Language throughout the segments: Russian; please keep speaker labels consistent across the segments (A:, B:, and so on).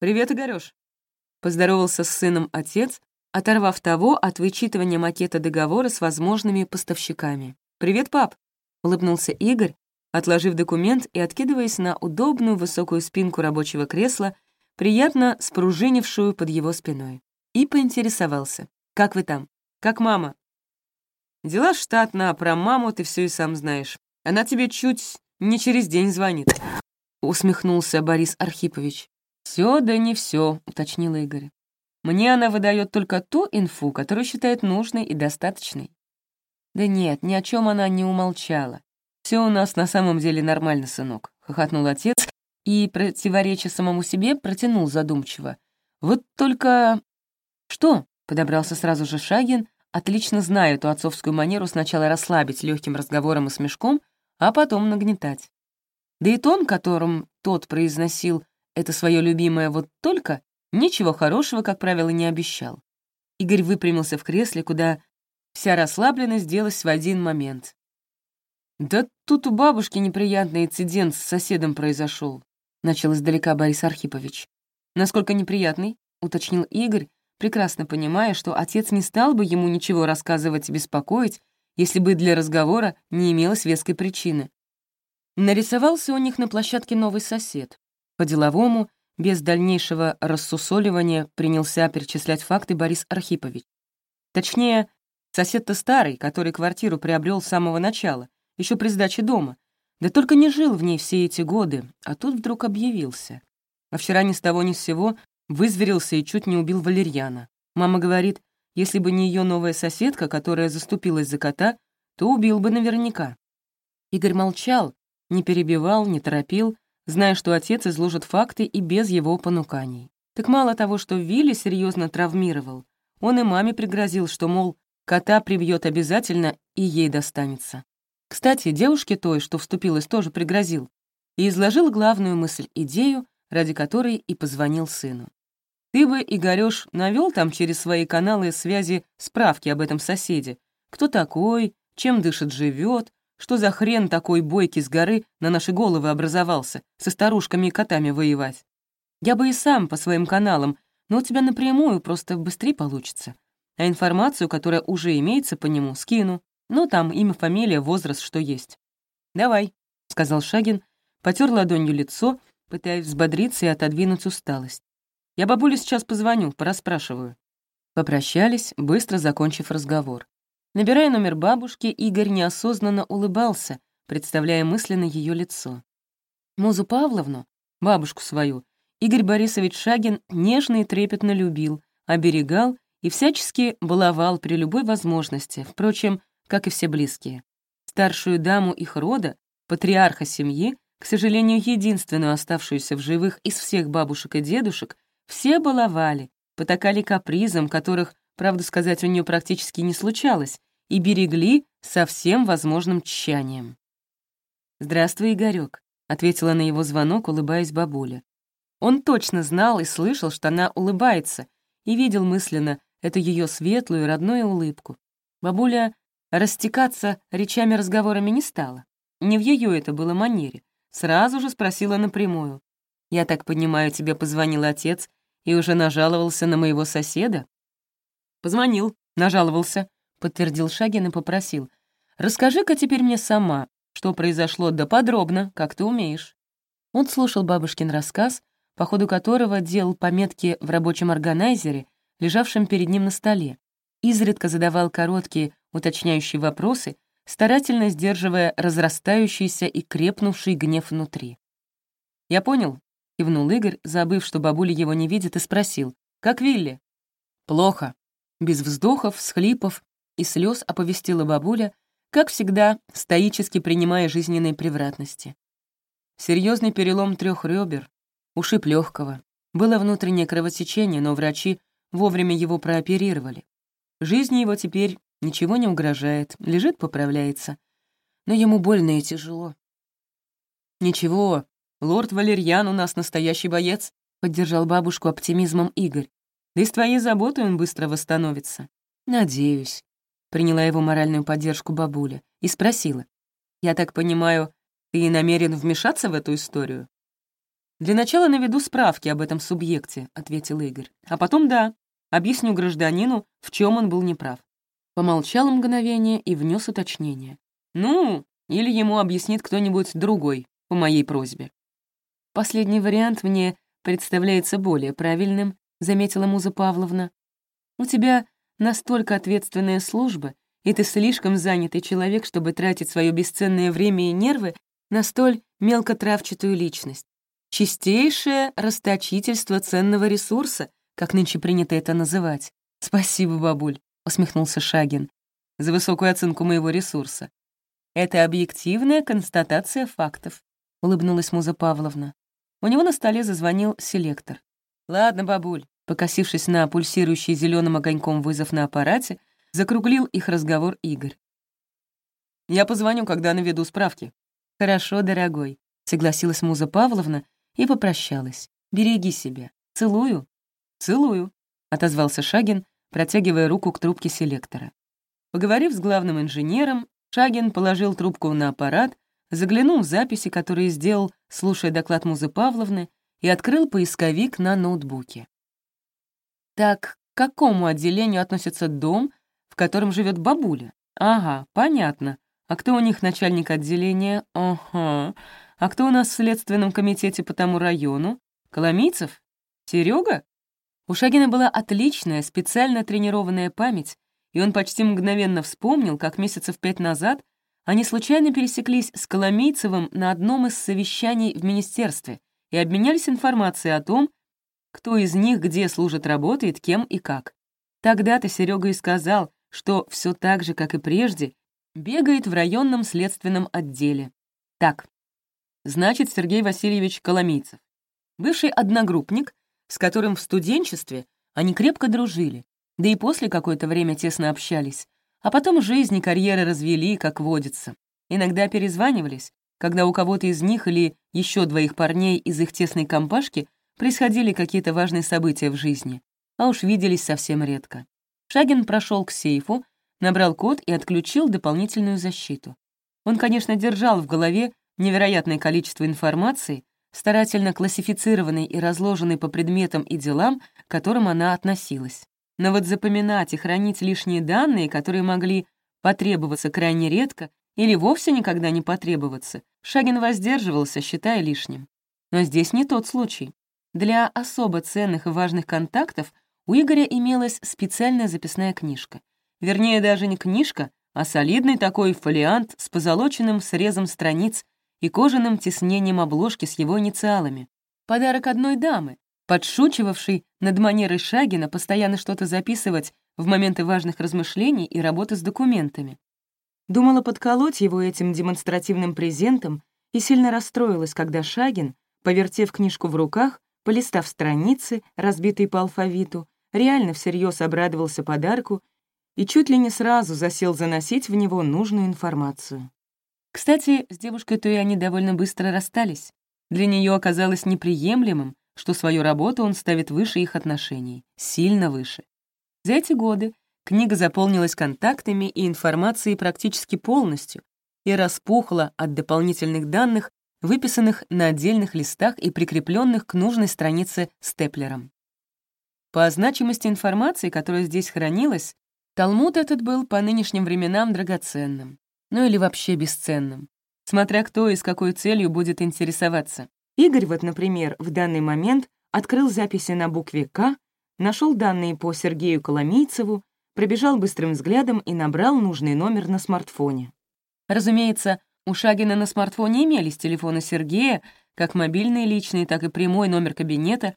A: «Привет, Игорёш!» Поздоровался с сыном отец, оторвав того от вычитывания макета договора с возможными поставщиками. «Привет, пап!» — улыбнулся Игорь, отложив документ и откидываясь на удобную высокую спинку рабочего кресла, приятно спружинившую под его спиной. И поинтересовался. «Как вы там? Как мама?» «Дела штатно, а про маму ты все и сам знаешь. Она тебе чуть не через день звонит», — усмехнулся Борис Архипович. Все, да не все, уточнил Игорь. «Мне она выдает только ту инфу, которую считает нужной и достаточной». «Да нет, ни о чем она не умолчала. Все у нас на самом деле нормально, сынок», — хохотнул отец и, противореча самому себе, протянул задумчиво. «Вот только...» «Что?» — подобрался сразу же Шагин, отлично зная эту отцовскую манеру сначала расслабить легким разговором и смешком, а потом нагнетать. Да и тон, которым тот произносил это свое любимое «вот только», ничего хорошего, как правило, не обещал. Игорь выпрямился в кресле, куда вся расслабленность делась в один момент. «Да тут у бабушки неприятный инцидент с соседом произошел», — начал издалека Борис Архипович. «Насколько неприятный?» — уточнил Игорь, прекрасно понимая, что отец не стал бы ему ничего рассказывать и беспокоить, если бы для разговора не имелось веской причины. Нарисовался у них на площадке новый сосед. По-деловому, без дальнейшего рассусоливания, принялся перечислять факты Борис Архипович. Точнее, сосед-то старый, который квартиру приобрел с самого начала, еще при сдаче дома, да только не жил в ней все эти годы, а тут вдруг объявился. А вчера ни с того ни с сего вызверился и чуть не убил валерьяна. Мама говорит, если бы не ее новая соседка, которая заступилась за кота, то убил бы наверняка. Игорь молчал, не перебивал, не торопил, зная, что отец изложит факты и без его понуканий. Так мало того, что Вилли серьезно травмировал, он и маме пригрозил, что, мол, кота прибьет обязательно и ей достанется. Кстати, девушке той, что вступилась, тоже пригрозил и изложил главную мысль-идею, ради которой и позвонил сыну. «Ты бы, Игорёш, навёл там через свои каналы связи справки об этом соседе. Кто такой, чем дышит, живет, что за хрен такой бойкий с горы на наши головы образовался, со старушками и котами воевать? Я бы и сам по своим каналам, но у тебя напрямую просто быстрее получится. А информацию, которая уже имеется по нему, скину. Ну, там имя, фамилия, возраст, что есть. «Давай», — сказал Шагин, потер ладонью лицо, пытаясь взбодриться и отодвинуть усталость. «Я бабуле сейчас позвоню, порасспрашиваю». Попрощались, быстро закончив разговор. Набирая номер бабушки, Игорь неосознанно улыбался, представляя мысленно ее лицо. Музу Павловну, бабушку свою, Игорь Борисович Шагин нежно и трепетно любил, оберегал и всячески баловал при любой возможности, впрочем, как и все близкие. Старшую даму их рода, патриарха семьи, к сожалению, единственную оставшуюся в живых из всех бабушек и дедушек, все баловали, потакали капризам, которых правда сказать, у нее практически не случалось, и берегли со всем возможным тщанием. «Здравствуй, Игорёк», — ответила на его звонок, улыбаясь бабуля. Он точно знал и слышал, что она улыбается, и видел мысленно эту ее светлую родную улыбку. Бабуля растекаться речами-разговорами не стала. Не в ее это было манере. Сразу же спросила напрямую. «Я так понимаю, тебе позвонил отец и уже нажаловался на моего соседа?» «Позвонил, нажаловался», — подтвердил Шагин и попросил. «Расскажи-ка теперь мне сама, что произошло, да подробно, как ты умеешь». Он слушал бабушкин рассказ, по ходу которого делал пометки в рабочем органайзере, лежавшем перед ним на столе, изредка задавал короткие, уточняющие вопросы, старательно сдерживая разрастающийся и крепнувший гнев внутри. «Я понял», — кивнул Игорь, забыв, что бабуля его не видит, и спросил. «Как Вилли?» «Плохо», без вздохов, всхлипов и слез оповестила бабуля, как всегда, стоически принимая жизненные превратности. Серьезный перелом трех ребер, ушиб легкого. Было внутреннее кровотечение, но врачи вовремя его прооперировали. Жизни его теперь ничего не угрожает, лежит, поправляется. Но ему больно и тяжело. «Ничего, лорд Валерьян у нас настоящий боец», — поддержал бабушку оптимизмом Игорь. Да и с твоей заботой он быстро восстановится. Надеюсь. Приняла его моральную поддержку бабуля и спросила. «Я так понимаю, ты намерен вмешаться в эту историю?» «Для начала наведу справки об этом субъекте», — ответил Игорь. «А потом, да, объясню гражданину, в чем он был неправ». Помолчал мгновение и внес уточнение. «Ну, или ему объяснит кто-нибудь другой, по моей просьбе». Последний вариант мне представляется более правильным, заметила Муза Павловна. У тебя настолько ответственная служба, и ты слишком занятый человек, чтобы тратить свое бесценное время и нервы на столь мелкотравчатую личность. Чистейшее расточительство ценного ресурса, как нынче принято это называть. «Спасибо, бабуль», — усмехнулся Шагин, «за высокую оценку моего ресурса. Это объективная констатация фактов», — улыбнулась Муза Павловна. У него на столе зазвонил селектор. «Ладно, бабуль», покосившись на пульсирующий зеленым огоньком вызов на аппарате, закруглил их разговор Игорь. «Я позвоню, когда наведу справки». «Хорошо, дорогой», — согласилась Муза Павловна и попрощалась. «Береги себя. Целую». «Целую», — отозвался Шагин, протягивая руку к трубке селектора. Поговорив с главным инженером, Шагин положил трубку на аппарат заглянул в записи, которые сделал, слушая доклад Музы Павловны, и открыл поисковик на ноутбуке. Так, к какому отделению относится дом, в котором живет бабуля? Ага, понятно. А кто у них начальник отделения? Ага. А кто у нас в следственном комитете по тому району? Коломийцев? Серега? У Шагина была отличная, специально тренированная память, и он почти мгновенно вспомнил, как месяцев пять назад они случайно пересеклись с Коломейцевым на одном из совещаний в министерстве и обменялись информацией о том, кто из них где служит, работает, кем и как. Тогда-то Серега и сказал, что все так же, как и прежде, бегает в районном следственном отделе. Так, значит, Сергей Васильевич Коломийцев. Бывший одногруппник, с которым в студенчестве они крепко дружили, да и после какое-то время тесно общались, а потом жизнь и карьера развели, как водится. Иногда перезванивались, когда у кого-то из них или еще двоих парней из их тесной компашки происходили какие-то важные события в жизни, а уж виделись совсем редко. Шагин прошел к сейфу, набрал код и отключил дополнительную защиту. Он, конечно, держал в голове невероятное количество информации, старательно классифицированной и разложенной по предметам и делам, к которым она относилась. Но вот запоминать и хранить лишние данные, которые могли потребоваться крайне редко или вовсе никогда не потребоваться, Шагин воздерживался, считая лишним. Но здесь не тот случай. Для особо ценных и важных контактов у Игоря имелась специальная записная книжка. Вернее, даже не книжка, а солидный такой фолиант с позолоченным срезом страниц и кожаным тиснением обложки с его инициалами. Подарок одной дамы, подшучивавший над манерой Шагина постоянно что-то записывать в моменты важных размышлений и работы с документами. Думала подколоть его этим демонстративным презентом и сильно расстроилась, когда Шагин, повертев книжку в руках, полистав страницы, разбитые по алфавиту, реально всерьез обрадовался подарку и чуть ли не сразу засел заносить в него нужную информацию. Кстати, с девушкой-то и они довольно быстро расстались. Для нее оказалось неприемлемым, что свою работу он ставит выше их отношений, сильно выше. За эти годы книга заполнилась контактами и информацией практически полностью и распухла от дополнительных данных, выписанных на отдельных листах и прикрепленных к нужной странице степлером. По значимости информации, которая здесь хранилась, Талмуд этот был по нынешним временам драгоценным, ну или вообще бесценным, смотря кто и с какой целью будет интересоваться. Игорь вот, например, в данный момент открыл записи на букве «К», нашел данные по Сергею Коломийцеву, пробежал быстрым взглядом и набрал нужный номер на смартфоне. Разумеется, у Шагина на смартфоне имелись телефоны Сергея, как мобильные личные, так и прямой номер кабинета,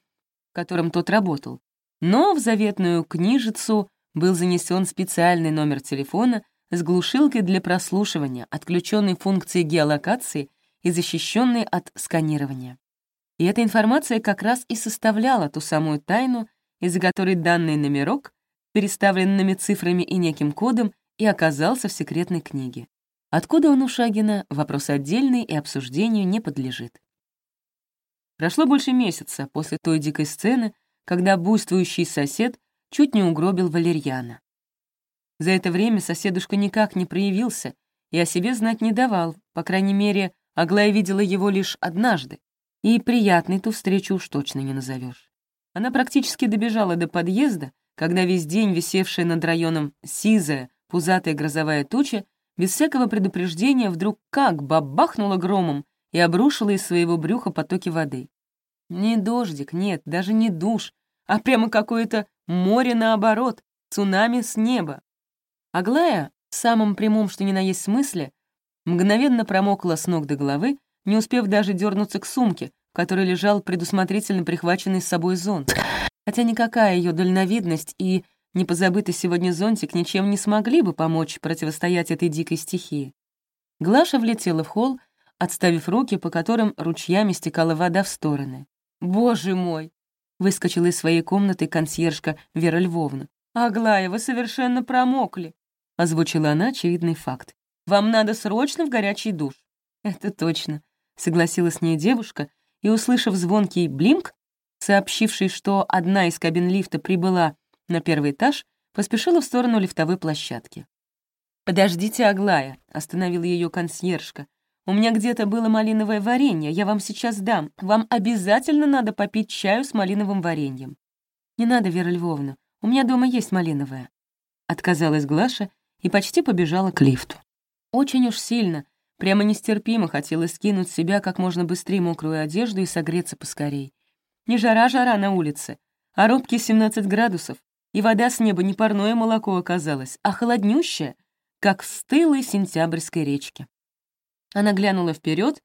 A: в котором тот работал. Но в заветную книжицу был занесен специальный номер телефона с глушилкой для прослушивания, отключенной функцией геолокации — и защищенные от сканирования. И эта информация как раз и составляла ту самую тайну, из-за которой данный номерок, переставленными цифрами и неким кодом, и оказался в секретной книге. Откуда он у Шагина, вопрос отдельный и обсуждению не подлежит. Прошло больше месяца после той дикой сцены, когда буйствующий сосед чуть не угробил валерьяна. За это время соседушка никак не проявился и о себе знать не давал, по крайней мере, Аглая видела его лишь однажды. И приятной ту встречу уж точно не назовешь. Она практически добежала до подъезда, когда весь день висевшая над районом сизая, пузатая грозовая туча без всякого предупреждения вдруг как бабахнула громом и обрушила из своего брюха потоки воды. Не дождик, нет, даже не душ, а прямо какое-то море наоборот, цунами с неба. Аглая, в самом прямом что ни на есть смысле, мгновенно промокла с ног до головы, не успев даже дернуться к сумке, в которой лежал предусмотрительно прихваченный с собой зонт. Хотя никакая ее дальновидность и непозабытый сегодня зонтик ничем не смогли бы помочь противостоять этой дикой стихии. Глаша влетела в холл, отставив руки, по которым ручьями стекала вода в стороны. «Боже мой!» — выскочила из своей комнаты консьержка Вера Львовна. «Аглая, вы совершенно промокли!» — озвучила она очевидный факт. «Вам надо срочно в горячий душ». «Это точно», — согласилась с ней девушка, и, услышав звонкий блимк, сообщивший, что одна из кабин лифта прибыла на первый этаж, поспешила в сторону лифтовой площадки. «Подождите, Аглая», — остановила ее консьержка. «У меня где-то было малиновое варенье, я вам сейчас дам. Вам обязательно надо попить чаю с малиновым вареньем». «Не надо, Вера Львовна, у меня дома есть малиновое». Отказалась Глаша и почти побежала к лифту. Очень уж сильно, прямо нестерпимо хотелось скинуть с себя как можно быстрее мокрую одежду и согреться поскорей. Не жара-жара на улице, а робкие 17 градусов, и вода с неба не парное молоко оказалось, а холоднющая, как в стылой сентябрьской речке. Она глянула вперед.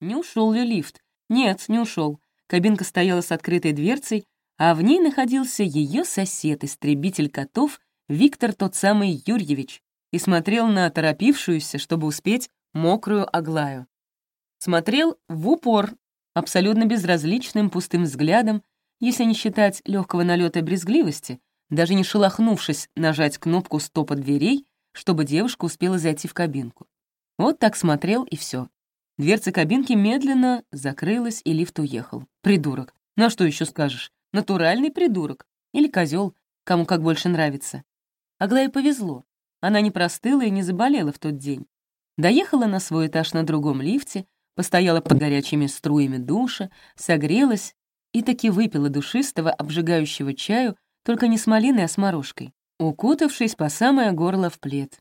A: Не ушел ли лифт? Нет, не ушел. Кабинка стояла с открытой дверцей, а в ней находился ее сосед, истребитель котов, Виктор тот самый Юрьевич, и смотрел на торопившуюся, чтобы успеть, мокрую Аглаю. Смотрел в упор, абсолютно безразличным пустым взглядом, если не считать легкого налета брезгливости, даже не шелохнувшись нажать кнопку стопа дверей, чтобы девушка успела зайти в кабинку. Вот так смотрел, и все. Дверца кабинки медленно закрылась, и лифт уехал. Придурок. На что еще скажешь? Натуральный придурок. Или козел, кому как больше нравится. Аглае повезло. Она не простыла и не заболела в тот день. Доехала на свой этаж на другом лифте, постояла под горячими струями душа, согрелась и таки выпила душистого, обжигающего чаю, только не с малиной, а с морожкой, укутавшись по самое горло в плед.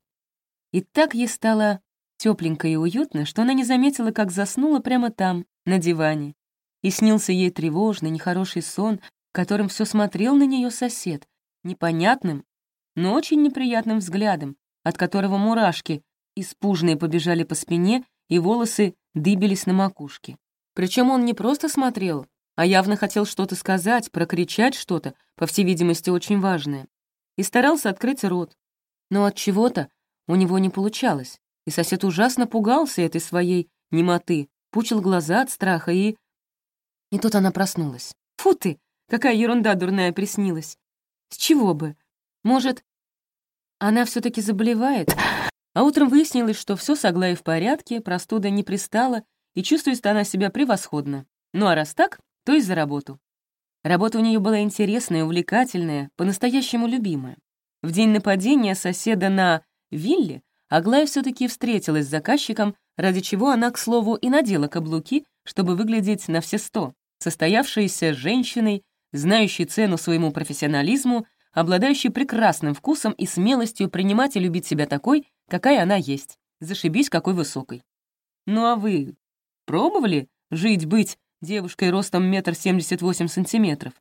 A: И так ей стало тепленько и уютно, что она не заметила, как заснула прямо там, на диване. И снился ей тревожный, нехороший сон, которым все смотрел на нее сосед, непонятным, но очень неприятным взглядом, от которого мурашки испужные побежали по спине и волосы дыбились на макушке. Причем он не просто смотрел, а явно хотел что-то сказать, прокричать что-то, по всей видимости, очень важное. И старался открыть рот. Но от чего-то у него не получалось, и сосед ужасно пугался этой своей немоты, пучил глаза от страха и... И тут она проснулась. Фу ты, какая ерунда дурная приснилась. С чего бы? Может, она все таки заболевает? А утром выяснилось, что все с Аглаей в порядке, простуда не пристала, и чувствует она себя превосходно. Ну а раз так, то и за работу. Работа у нее была интересная, увлекательная, по-настоящему любимая. В день нападения соседа на вилле Аглая все таки встретилась с заказчиком, ради чего она, к слову, и надела каблуки, чтобы выглядеть на все сто, состоявшейся женщиной, знающей цену своему профессионализму, обладающей прекрасным вкусом и смелостью принимать и любить себя такой, какая она есть. Зашибись, какой высокой. Ну а вы пробовали жить-быть девушкой ростом метр семьдесят восемь сантиметров?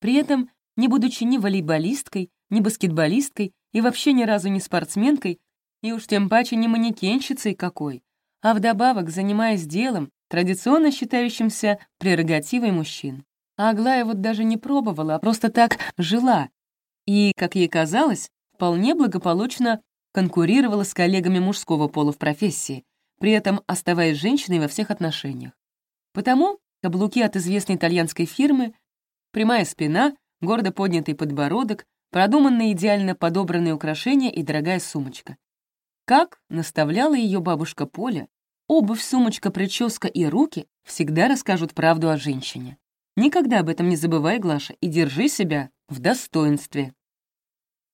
A: При этом, не будучи ни волейболисткой, ни баскетболисткой и вообще ни разу не спортсменкой, и уж тем паче не манекенщицей какой, а вдобавок занимаясь делом, традиционно считающимся прерогативой мужчин. А Аглая вот даже не пробовала, а просто так жила. И, как ей казалось, вполне благополучно конкурировала с коллегами мужского пола в профессии, при этом оставаясь женщиной во всех отношениях. Потому каблуки от известной итальянской фирмы, прямая спина, гордо поднятый подбородок, продуманные идеально подобранные украшения и дорогая сумочка. Как наставляла ее бабушка Поля, обувь, сумочка, прическа и руки всегда расскажут правду о женщине. Никогда об этом не забывай, Глаша, и держи себя в достоинстве.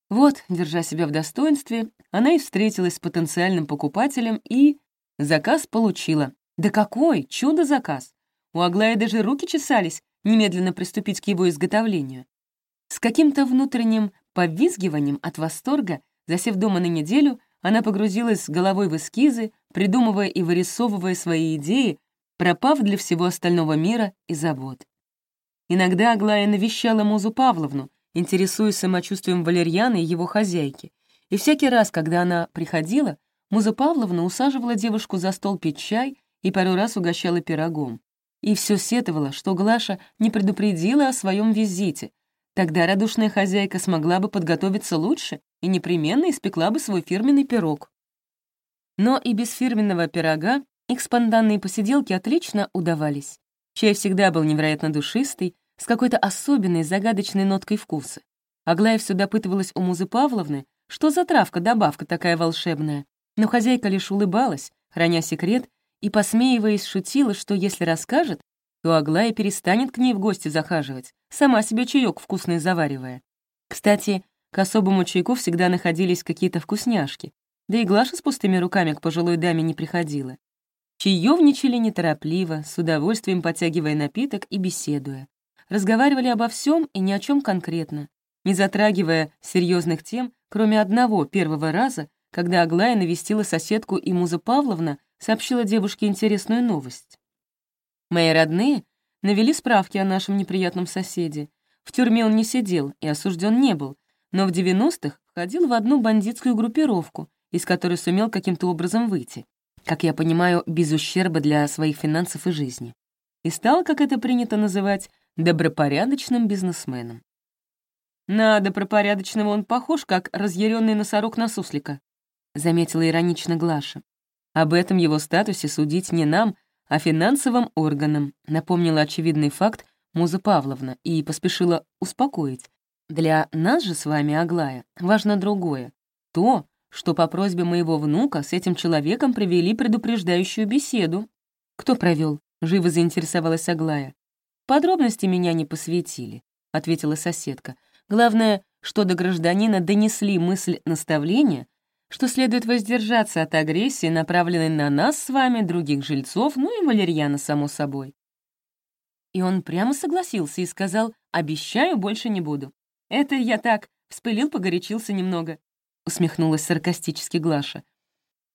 A: Вот, держа себя в достоинстве, она и встретилась с потенциальным покупателем и... Заказ получила. Да какой? Чудо-заказ! У Аглая даже руки чесались немедленно приступить к его изготовлению. С каким-то внутренним повизгиванием от восторга, засев дома на неделю, она погрузилась с головой в эскизы, придумывая и вырисовывая свои идеи, пропав для всего остального мира и забот. Иногда Аглая навещала Музу Павловну, интересуясь самочувствием Валерьяна и его хозяйки, и всякий раз, когда она приходила, Муза Павловна усаживала девушку за стол пить чай и пару раз угощала пирогом. И все сетовала, что Глаша не предупредила о своем визите. Тогда радушная хозяйка смогла бы подготовиться лучше и непременно испекла бы свой фирменный пирог. Но и без фирменного пирога их спонтанные посиделки отлично удавались. Чай всегда был невероятно душистый, с какой-то особенной загадочной ноткой вкуса. Аглая все допытывалась у Музы Павловны, что за травка-добавка такая волшебная, но хозяйка лишь улыбалась, храня секрет, и, посмеиваясь, шутила, что если расскажет, то Аглая перестанет к ней в гости захаживать, сама себе чаек вкусный заваривая. Кстати, к особому чайку всегда находились какие-то вкусняшки, да и Глаша с пустыми руками к пожилой даме не приходила. Чаевничали неторопливо, с удовольствием подтягивая напиток и беседуя. Разговаривали обо всем и ни о чем конкретно, не затрагивая серьезных тем, кроме одного первого раза, когда Аглая навестила соседку и Муза Павловна сообщила девушке интересную новость. Мои родные навели справки о нашем неприятном соседе. В тюрьме он не сидел и осужден не был, но в 90-х входил в одну бандитскую группировку, из которой сумел каким-то образом выйти, как я понимаю, без ущерба для своих финансов и жизни. И стал, как это принято называть, добропорядочным бизнесменом. На добропорядочного он похож, как разъяренный носорог на суслика, заметила иронично Глаша. Об этом его статусе судить не нам, а финансовым органам, напомнила очевидный факт Муза Павловна и поспешила успокоить, для нас же с вами, Аглая, важно другое. То, что по просьбе моего внука с этим человеком провели предупреждающую беседу. Кто провел? живо заинтересовалась Аглая. Подробности меня не посвятили, ответила соседка. Главное, что до гражданина донесли мысль наставления, что следует воздержаться от агрессии, направленной на нас с вами, других жильцов, ну и Валерьяна, само собой. И он прямо согласился и сказал, «Обещаю, больше не буду». «Это я так, вспылил, погорячился немного», — усмехнулась саркастически Глаша.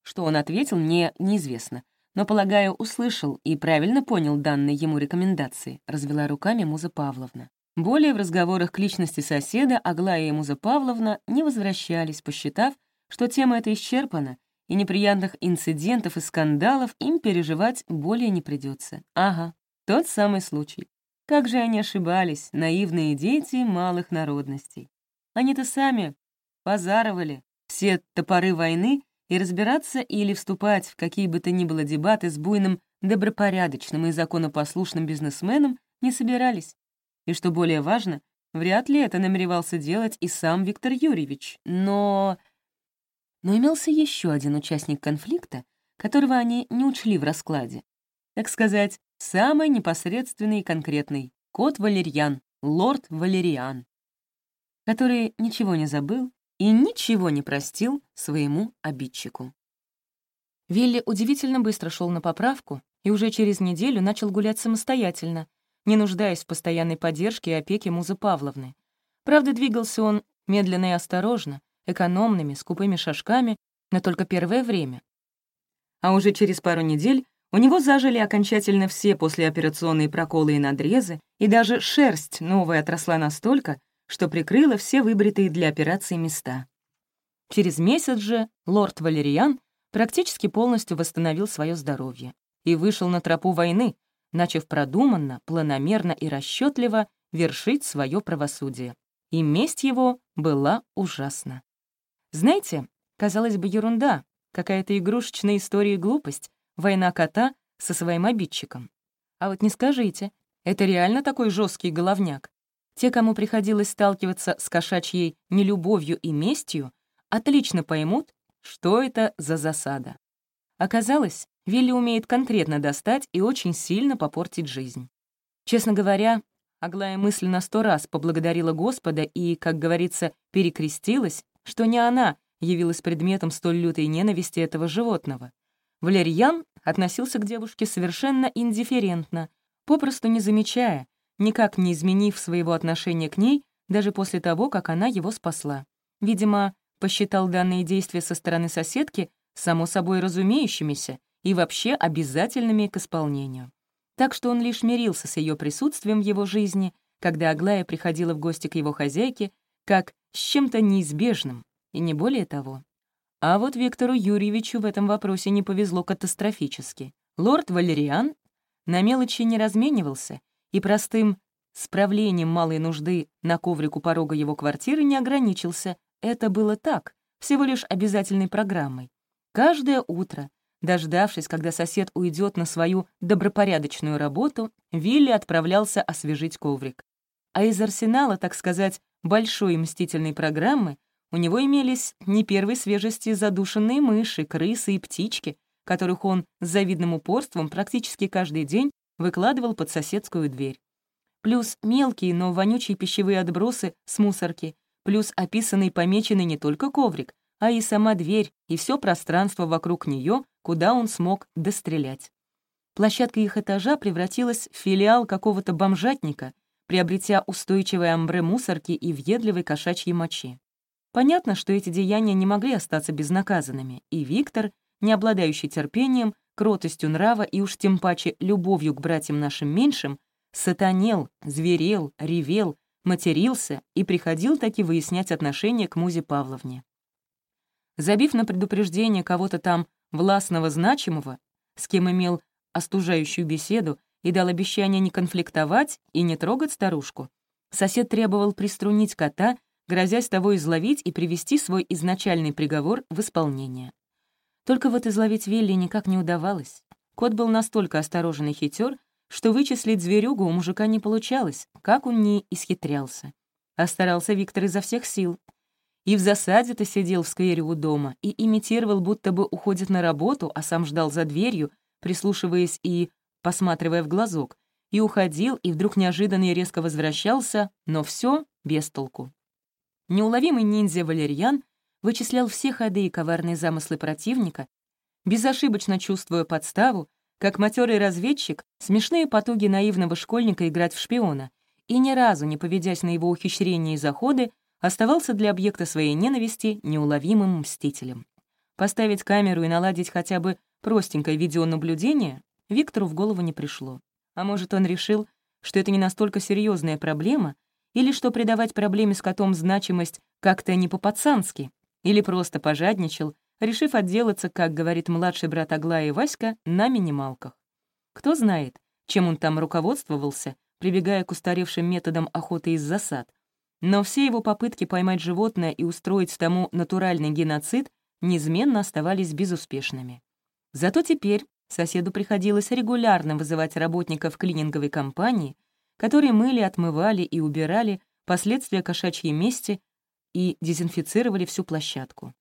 A: Что он ответил, мне неизвестно, но, полагаю, услышал и правильно понял данные ему рекомендации, развела руками Муза Павловна. Более в разговорах к личности соседа Аглая и Муза Павловна не возвращались, посчитав, что тема эта исчерпана, и неприятных инцидентов и скандалов им переживать более не придется. Ага, тот самый случай. Как же они ошибались, наивные дети малых народностей. Они-то сами позаровали все топоры войны и разбираться или вступать в какие бы то ни было дебаты с буйным, добропорядочным и законопослушным бизнесменом не собирались. И что более важно, вряд ли это намеревался делать и сам Виктор Юрьевич. Но... Но имелся еще один участник конфликта, которого они не учли в раскладе. Так сказать, Самый непосредственный и конкретный — кот Валерьян, лорд Валериан, который ничего не забыл и ничего не простил своему обидчику. Вилли удивительно быстро шел на поправку и уже через неделю начал гулять самостоятельно, не нуждаясь в постоянной поддержке и опеке Музы Павловны. Правда, двигался он медленно и осторожно, экономными, скупыми шажками, но только первое время. А уже через пару недель у него зажили окончательно все послеоперационные проколы и надрезы, и даже шерсть новая отросла настолько, что прикрыла все выбритые для операции места. Через месяц же лорд Валериан практически полностью восстановил свое здоровье и вышел на тропу войны, начав продуманно, планомерно и расчетливо вершить свое правосудие. И месть его была ужасна. Знаете, казалось бы, ерунда, какая-то игрушечная история и глупость, война кота со своим обидчиком. А вот не скажите, это реально такой жесткий головняк? Те, кому приходилось сталкиваться с кошачьей нелюбовью и местью, отлично поймут, что это за засада. Оказалось, Вилли умеет конкретно достать и очень сильно попортить жизнь. Честно говоря, Аглая мысленно сто раз поблагодарила Господа и, как говорится, перекрестилась, что не она явилась предметом столь лютой ненависти этого животного. Валерьян относился к девушке совершенно индифферентно, попросту не замечая, никак не изменив своего отношения к ней даже после того, как она его спасла. Видимо, посчитал данные действия со стороны соседки само собой разумеющимися и вообще обязательными к исполнению. Так что он лишь мирился с ее присутствием в его жизни, когда Аглая приходила в гости к его хозяйке, как с чем-то неизбежным, и не более того. А вот Виктору Юрьевичу в этом вопросе не повезло катастрофически. Лорд Валериан на мелочи не разменивался и простым справлением малой нужды на коврик у порога его квартиры не ограничился. Это было так, всего лишь обязательной программой. Каждое утро, дождавшись, когда сосед уйдет на свою добропорядочную работу, Вилли отправлялся освежить коврик. А из арсенала, так сказать, большой мстительной программы у него имелись не первой свежести задушенные мыши, крысы и птички, которых он с завидным упорством практически каждый день выкладывал под соседскую дверь. Плюс мелкие, но вонючие пищевые отбросы с мусорки, плюс описанный помеченный не только коврик, а и сама дверь, и все пространство вокруг нее, куда он смог дострелять. Площадка их этажа превратилась в филиал какого-то бомжатника, приобретя устойчивое амбре мусорки и въедливой кошачьей мочи. Понятно, что эти деяния не могли остаться безнаказанными, и Виктор, не обладающий терпением, кротостью нрава и уж тем паче любовью к братьям нашим меньшим, сатанел, зверел, ревел, матерился и приходил таки выяснять отношения к Музе Павловне. Забив на предупреждение кого-то там властного значимого, с кем имел остужающую беседу и дал обещание не конфликтовать и не трогать старушку, сосед требовал приструнить кота, грозясь того изловить и привести свой изначальный приговор в исполнение. Только вот изловить Вилли никак не удавалось. Кот был настолько осторожен и хитер, что вычислить зверюгу у мужика не получалось, как он не исхитрялся. А старался Виктор изо всех сил. И в засаде-то сидел в сквере у дома и имитировал, будто бы уходит на работу, а сам ждал за дверью, прислушиваясь и посматривая в глазок, и уходил, и вдруг неожиданно и резко возвращался, но все без толку. Неуловимый ниндзя Валерьян вычислял все ходы и коварные замыслы противника, безошибочно чувствуя подставу, как матерый разведчик, смешные потуги наивного школьника играть в шпиона, и ни разу не поведясь на его ухищрения и заходы, оставался для объекта своей ненависти неуловимым мстителем. Поставить камеру и наладить хотя бы простенькое видеонаблюдение Виктору в голову не пришло. А может, он решил, что это не настолько серьезная проблема, или что придавать проблеме с котом значимость как-то не по-пацански, или просто пожадничал, решив отделаться, как говорит младший брат Аглая Васька, на минималках. Кто знает, чем он там руководствовался, прибегая к устаревшим методам охоты из засад. Но все его попытки поймать животное и устроить тому натуральный геноцид неизменно оставались безуспешными. Зато теперь соседу приходилось регулярно вызывать работников клининговой компании, которые мыли, отмывали и убирали последствия кошачьей мести и дезинфицировали всю площадку.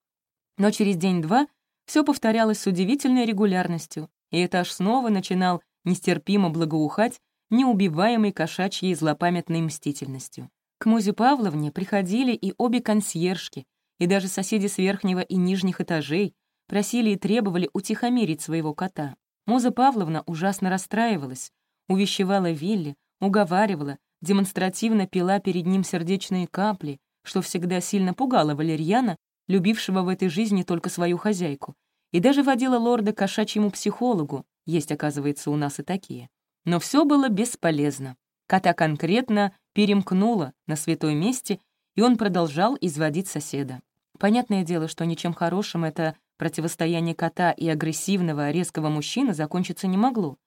A: Но через день-два все повторялось с удивительной регулярностью, и этаж снова начинал нестерпимо благоухать неубиваемой кошачьей злопамятной мстительностью. К Музе Павловне приходили и обе консьержки, и даже соседи с верхнего и нижних этажей просили и требовали утихомирить своего кота. Муза Павловна ужасно расстраивалась, увещевала Вилли, уговаривала, демонстративно пила перед ним сердечные капли, что всегда сильно пугало Валерьяна, любившего в этой жизни только свою хозяйку, и даже водила лорда к кошачьему психологу, есть, оказывается, у нас и такие. Но все было бесполезно. Кота конкретно перемкнуло на святой месте, и он продолжал изводить соседа. Понятное дело, что ничем хорошим это противостояние кота и агрессивного, резкого мужчины закончиться не могло.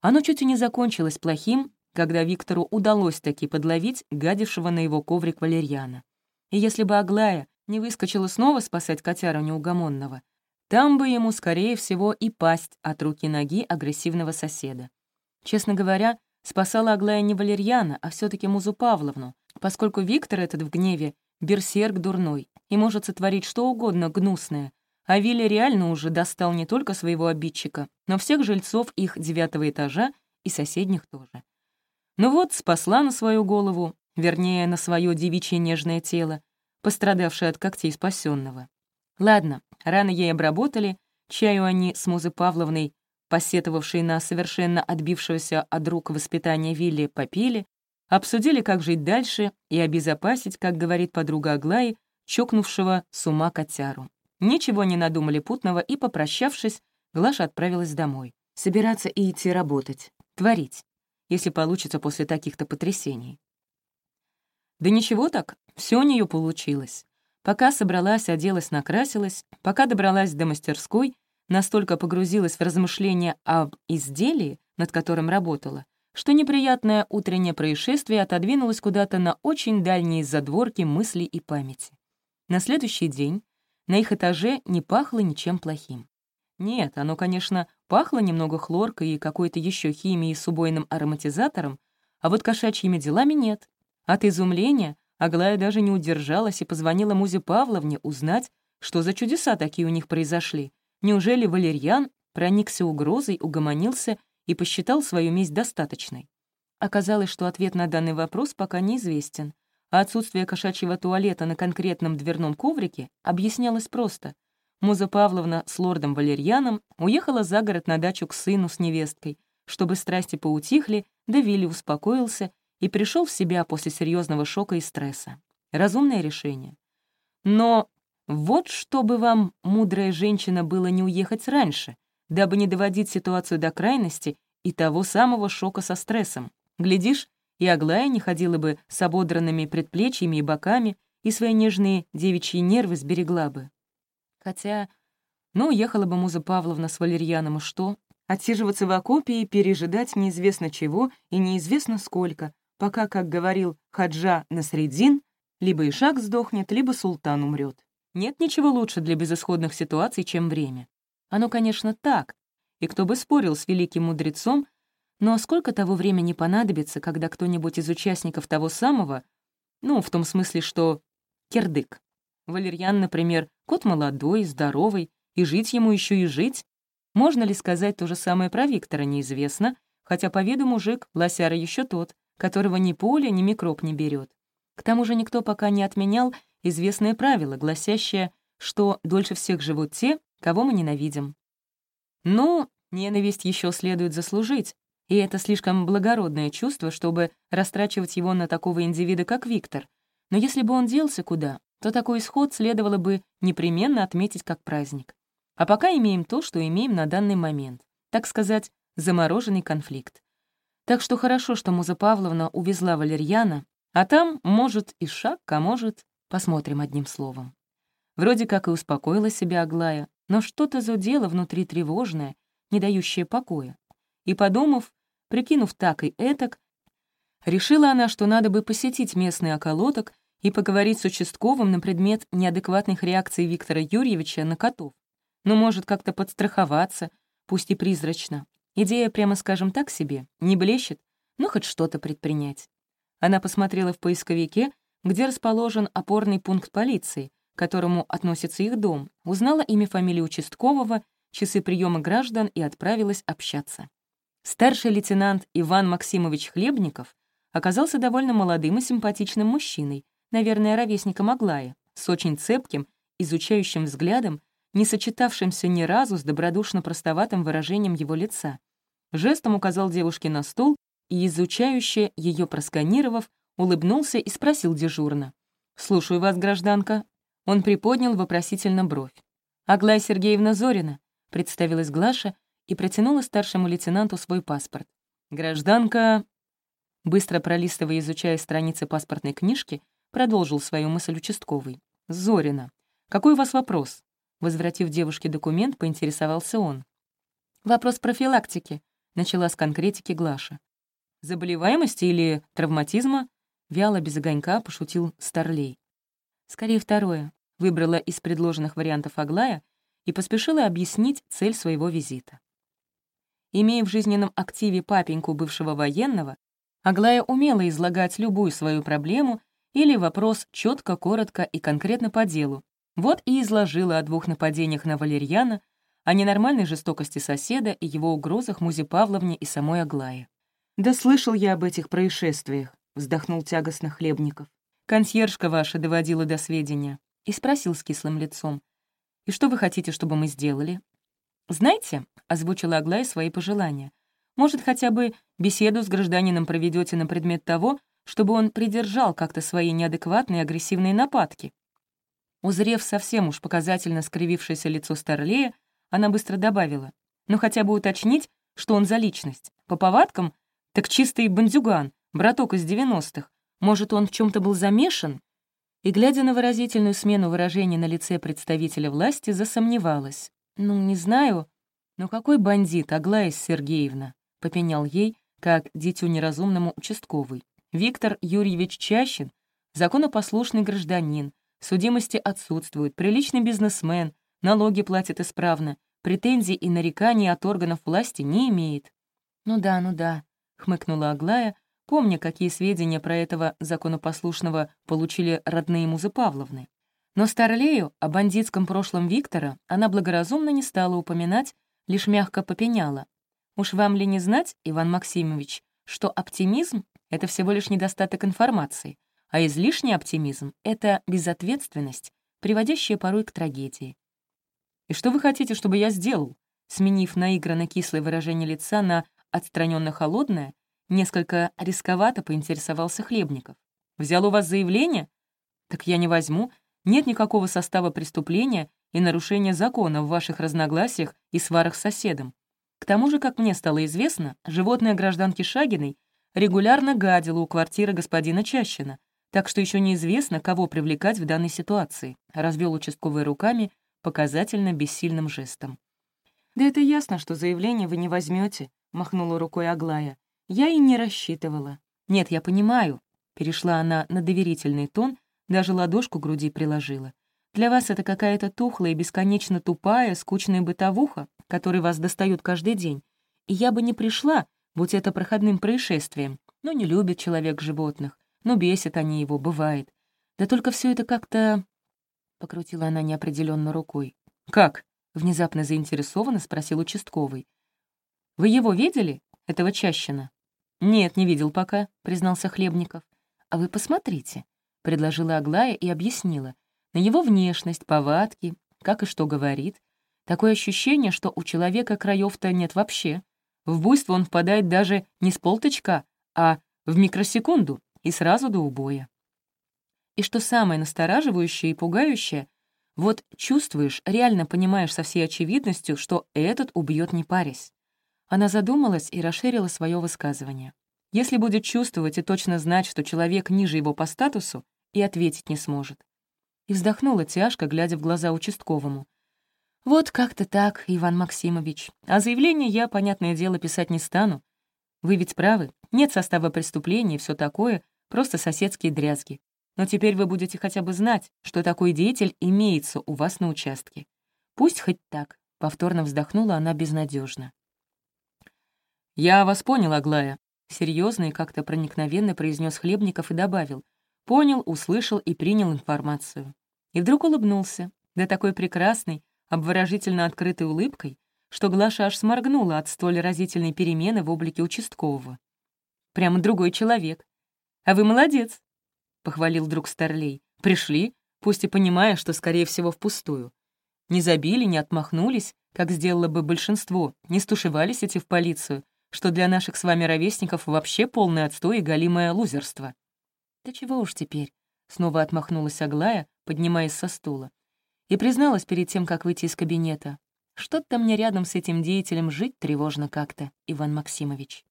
A: Оно чуть и не закончилось плохим, когда Виктору удалось таки подловить гадившего на его коврик валерьяна. И если бы Аглая не выскочила снова спасать котяру неугомонного, там бы ему, скорее всего, и пасть от руки-ноги агрессивного соседа. Честно говоря, спасала Аглая не Валерьяна, а все таки Музу Павловну, поскольку Виктор этот в гневе — берсерк дурной и может сотворить что угодно гнусное, а Вилли реально уже достал не только своего обидчика, но всех жильцов их девятого этажа и соседних тоже. Ну вот, спасла на свою голову, вернее, на свое девичье нежное тело, пострадавшее от когтей спасенного. Ладно, рано ей обработали, чаю они с Музой Павловной посетовавшие на совершенно отбившегося от рук воспитания Вилли, попили, обсудили, как жить дальше и обезопасить, как говорит подруга Аглаи, чокнувшего с ума котяру. Ничего не надумали путного, и, попрощавшись, Глаша отправилась домой. Собираться и идти работать, творить, если получится после таких-то потрясений. Да ничего так, все у нее получилось. Пока собралась, оделась, накрасилась, пока добралась до мастерской, настолько погрузилась в размышления об изделии, над которым работала, что неприятное утреннее происшествие отодвинулось куда-то на очень дальние задворки мыслей и памяти. На следующий день на их этаже не пахло ничем плохим. Нет, оно, конечно, пахло немного хлоркой и какой-то еще химией с убойным ароматизатором, а вот кошачьими делами нет. От изумления Аглая даже не удержалась и позвонила Музе Павловне узнать, что за чудеса такие у них произошли. Неужели Валерьян проникся угрозой, угомонился и посчитал свою месть достаточной? Оказалось, что ответ на данный вопрос пока неизвестен, а отсутствие кошачьего туалета на конкретном дверном коврике объяснялось просто. Муза Павловна с лордом Валерьяном уехала за город на дачу к сыну с невесткой, чтобы страсти поутихли, да Вилли успокоился и пришел в себя после серьезного шока и стресса. Разумное решение. Но вот чтобы вам, мудрая женщина, было не уехать раньше, дабы не доводить ситуацию до крайности и того самого шока со стрессом. Глядишь, и Аглая не ходила бы с ободранными предплечьями и боками, и свои нежные девичьи нервы сберегла бы. Хотя, ну, уехала бы Муза Павловна с Валерьяном, и что? Отсиживаться в окопе и пережидать неизвестно чего и неизвестно сколько, пока, как говорил Хаджа Насреддин, либо Ишак сдохнет, либо султан умрет. Нет ничего лучше для безысходных ситуаций, чем время. Оно, конечно, так, и кто бы спорил с великим мудрецом, но сколько того времени понадобится, когда кто-нибудь из участников того самого, ну, в том смысле, что кирдык. Валерьян, например, кот молодой, здоровый, и жить ему еще и жить. Можно ли сказать то же самое про Виктора, неизвестно, хотя по виду мужик, лосяра еще тот, которого ни поле, ни микроб не берет. К тому же никто пока не отменял известное правило, гласящее, что дольше всех живут те, кого мы ненавидим. Но ненависть еще следует заслужить, и это слишком благородное чувство, чтобы растрачивать его на такого индивида, как Виктор. Но если бы он делся куда, то такой исход следовало бы непременно отметить как праздник. А пока имеем то, что имеем на данный момент. Так сказать, замороженный конфликт. Так что хорошо, что Муза Павловна увезла Валерьяна, а там, может, и шаг, а может, посмотрим одним словом. Вроде как и успокоила себя Аглая, но что-то зудело внутри тревожное, не дающее покоя. И подумав, прикинув так и этак, решила она, что надо бы посетить местный околоток и поговорить с участковым на предмет неадекватных реакций Виктора Юрьевича на котов. Ну, может, как-то подстраховаться, пусть и призрачно. Идея, прямо скажем так себе, не блещет, но хоть что-то предпринять. Она посмотрела в поисковике, где расположен опорный пункт полиции, к которому относится их дом, узнала имя фамилии участкового, часы приема граждан и отправилась общаться. Старший лейтенант Иван Максимович Хлебников оказался довольно молодым и симпатичным мужчиной, наверное, ровесником Аглая, с очень цепким, изучающим взглядом не сочетавшимся ни разу с добродушно-простоватым выражением его лица. Жестом указал девушке на стул и, изучающе, ее просканировав, улыбнулся и спросил дежурно. «Слушаю вас, гражданка». Он приподнял вопросительно бровь. «Аглая Сергеевна Зорина», — представилась Глаша и протянула старшему лейтенанту свой паспорт. «Гражданка...» Быстро пролистывая изучая страницы паспортной книжки, продолжил свою мысль участковый. «Зорина, какой у вас вопрос?» Возвратив девушке документ, поинтересовался он. «Вопрос профилактики», — начала с конкретики Глаша. «Заболеваемости или травматизма?» — вяло без огонька пошутил Старлей. «Скорее второе», — выбрала из предложенных вариантов Аглая и поспешила объяснить цель своего визита. Имея в жизненном активе папеньку бывшего военного, Аглая умела излагать любую свою проблему или вопрос четко, коротко и конкретно по делу, вот и изложила о двух нападениях на Валерьяна, о ненормальной жестокости соседа и его угрозах Музе Павловне и самой Аглае. «Да слышал я об этих происшествиях», — вздохнул тягостно Хлебников. «Консьержка ваша доводила до сведения» и спросил с кислым лицом. «И что вы хотите, чтобы мы сделали?» «Знаете», — озвучила Аглая свои пожелания, «может, хотя бы беседу с гражданином проведете на предмет того, чтобы он придержал как-то свои неадекватные агрессивные нападки». Узрев совсем уж показательно скривившееся лицо Старлея, она быстро добавила, «Ну хотя бы уточнить, что он за личность. По повадкам? Так чистый бандюган, браток из девяностых. Может, он в чем то был замешан?» И, глядя на выразительную смену выражений на лице представителя власти, засомневалась. «Ну, не знаю. Но какой бандит, Аглая Сергеевна?» — попенял ей, как дитю неразумному участковый. «Виктор Юрьевич Чащин, законопослушный гражданин, судимости отсутствуют, приличный бизнесмен, налоги платит исправно, претензий и нареканий от органов власти не имеет». «Ну да, ну да», — хмыкнула Аглая, помня, какие сведения про этого законопослушного получили родные Музы Павловны. Но Старлею о бандитском прошлом Виктора она благоразумно не стала упоминать, лишь мягко попеняла. «Уж вам ли не знать, Иван Максимович, что оптимизм — это всего лишь недостаток информации, а излишний оптимизм — это безответственность, приводящая порой к трагедии. «И что вы хотите, чтобы я сделал?» Сменив наигранно кислое выражение лица на отстраненно холодное, несколько рисковато поинтересовался Хлебников. «Взял у вас заявление? Так я не возьму. Нет никакого состава преступления и нарушения закона в ваших разногласиях и сварах с соседом. К тому же, как мне стало известно, животное гражданки Шагиной регулярно гадило у квартиры господина Чащина, так что еще неизвестно, кого привлекать в данной ситуации», — развел участковые руками показательно бессильным жестом. «Да это ясно, что заявление вы не возьмете, махнула рукой Аглая. «Я и не рассчитывала». «Нет, я понимаю», — перешла она на доверительный тон, даже ладошку груди приложила. «Для вас это какая-то тухлая бесконечно тупая, скучная бытовуха, которой вас достают каждый день. И я бы не пришла, будь это проходным происшествием. Но не любит человек животных, но бесит они его, бывает. Да только все это как-то — покрутила она неопределенно рукой. «Как?» — внезапно заинтересованно спросил участковый. «Вы его видели, этого Чащина?» «Нет, не видел пока», — признался Хлебников. «А вы посмотрите», — предложила Аглая и объяснила. «На его внешность, повадки, как и что говорит. Такое ощущение, что у человека краев-то нет вообще. В буйство он впадает даже не с полточка, а в микросекунду и сразу до убоя. И что самое настораживающее и пугающее, вот чувствуешь, реально понимаешь со всей очевидностью, что этот убьет не парясь. Она задумалась и расширила свое высказывание. Если будет чувствовать и точно знать, что человек ниже его по статусу, и ответить не сможет. И вздохнула тяжко, глядя в глаза участковому. «Вот как-то так, Иван Максимович. А заявление я, понятное дело, писать не стану. Вы ведь правы, нет состава преступления и все такое, просто соседские дрязги. Но теперь вы будете хотя бы знать, что такой деятель имеется у вас на участке. Пусть хоть так», — повторно вздохнула она безнадежно. «Я вас понял, Аглая», — серьезно и как-то проникновенно произнес Хлебников и добавил. Понял, услышал и принял информацию. И вдруг улыбнулся, да такой прекрасной, обворожительно открытой улыбкой, что Глаша аж сморгнула от столь разительной перемены в облике участкового. Прямо другой человек. А вы молодец, похвалил друг Старлей. «Пришли, пусть и понимая, что, скорее всего, впустую. Не забили, не отмахнулись, как сделало бы большинство, не стушевались эти в полицию, что для наших с вами ровесников вообще полный отстой и галимое лузерство». «Да чего уж теперь?» — снова отмахнулась Аглая, поднимаясь со стула. И призналась перед тем, как выйти из кабинета. «Что-то мне рядом с этим деятелем жить тревожно как-то, Иван Максимович».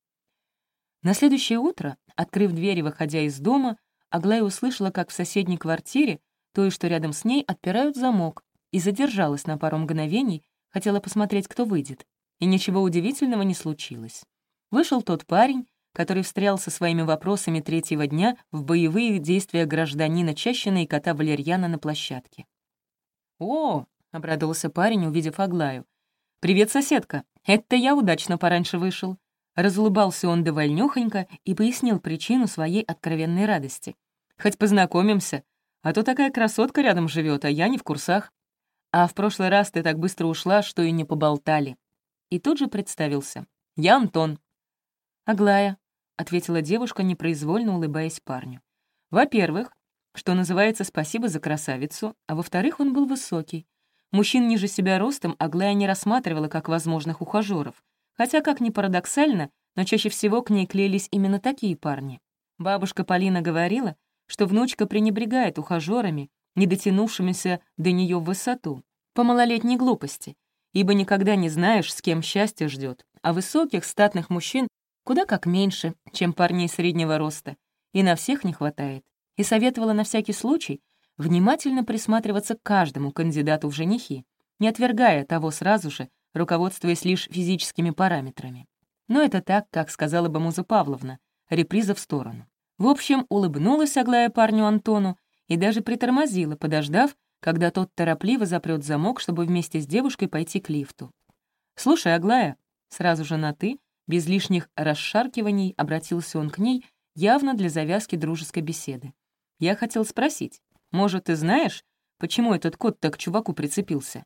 A: На следующее утро, открыв дверь и выходя из дома, Аглая услышала, как в соседней квартире, той, что рядом с ней, отпирают замок, и задержалась на пару мгновений, хотела посмотреть, кто выйдет. И ничего удивительного не случилось. Вышел тот парень, который встрял со своими вопросами третьего дня в боевые действия гражданина Чащина и кота Валерьяна на площадке. «О!» — обрадовался парень, увидев Аглаю. «Привет, соседка! Это я удачно пораньше вышел. Разулыбался он довольнёхонько и пояснил причину своей откровенной радости. «Хоть познакомимся, а то такая красотка рядом живет, а я не в курсах. А в прошлый раз ты так быстро ушла, что и не поболтали». И тут же представился. «Я Антон». «Аглая», — ответила девушка, непроизвольно улыбаясь парню. «Во-первых, что называется, спасибо за красавицу, а во-вторых, он был высокий. Мужчин ниже себя ростом Аглая не рассматривала как возможных ухажеров, хотя, как ни парадоксально, но чаще всего к ней клеились именно такие парни. Бабушка Полина говорила, что внучка пренебрегает ухажерами, не дотянувшимися до нее в высоту, по малолетней глупости, ибо никогда не знаешь, с кем счастье ждет, а высоких, статных мужчин куда как меньше, чем парней среднего роста, и на всех не хватает. И советовала на всякий случай внимательно присматриваться к каждому кандидату в женихи, не отвергая того сразу же, руководствуясь лишь физическими параметрами. Но это так, как сказала бы Муза Павловна, реприза в сторону. В общем, улыбнулась Аглая парню Антону и даже притормозила, подождав, когда тот торопливо запрет замок, чтобы вместе с девушкой пойти к лифту. «Слушай, Аглая», сразу же на «ты», без лишних расшаркиваний обратился он к ней, явно для завязки дружеской беседы. «Я хотел спросить, может, ты знаешь, почему этот кот так к чуваку прицепился?»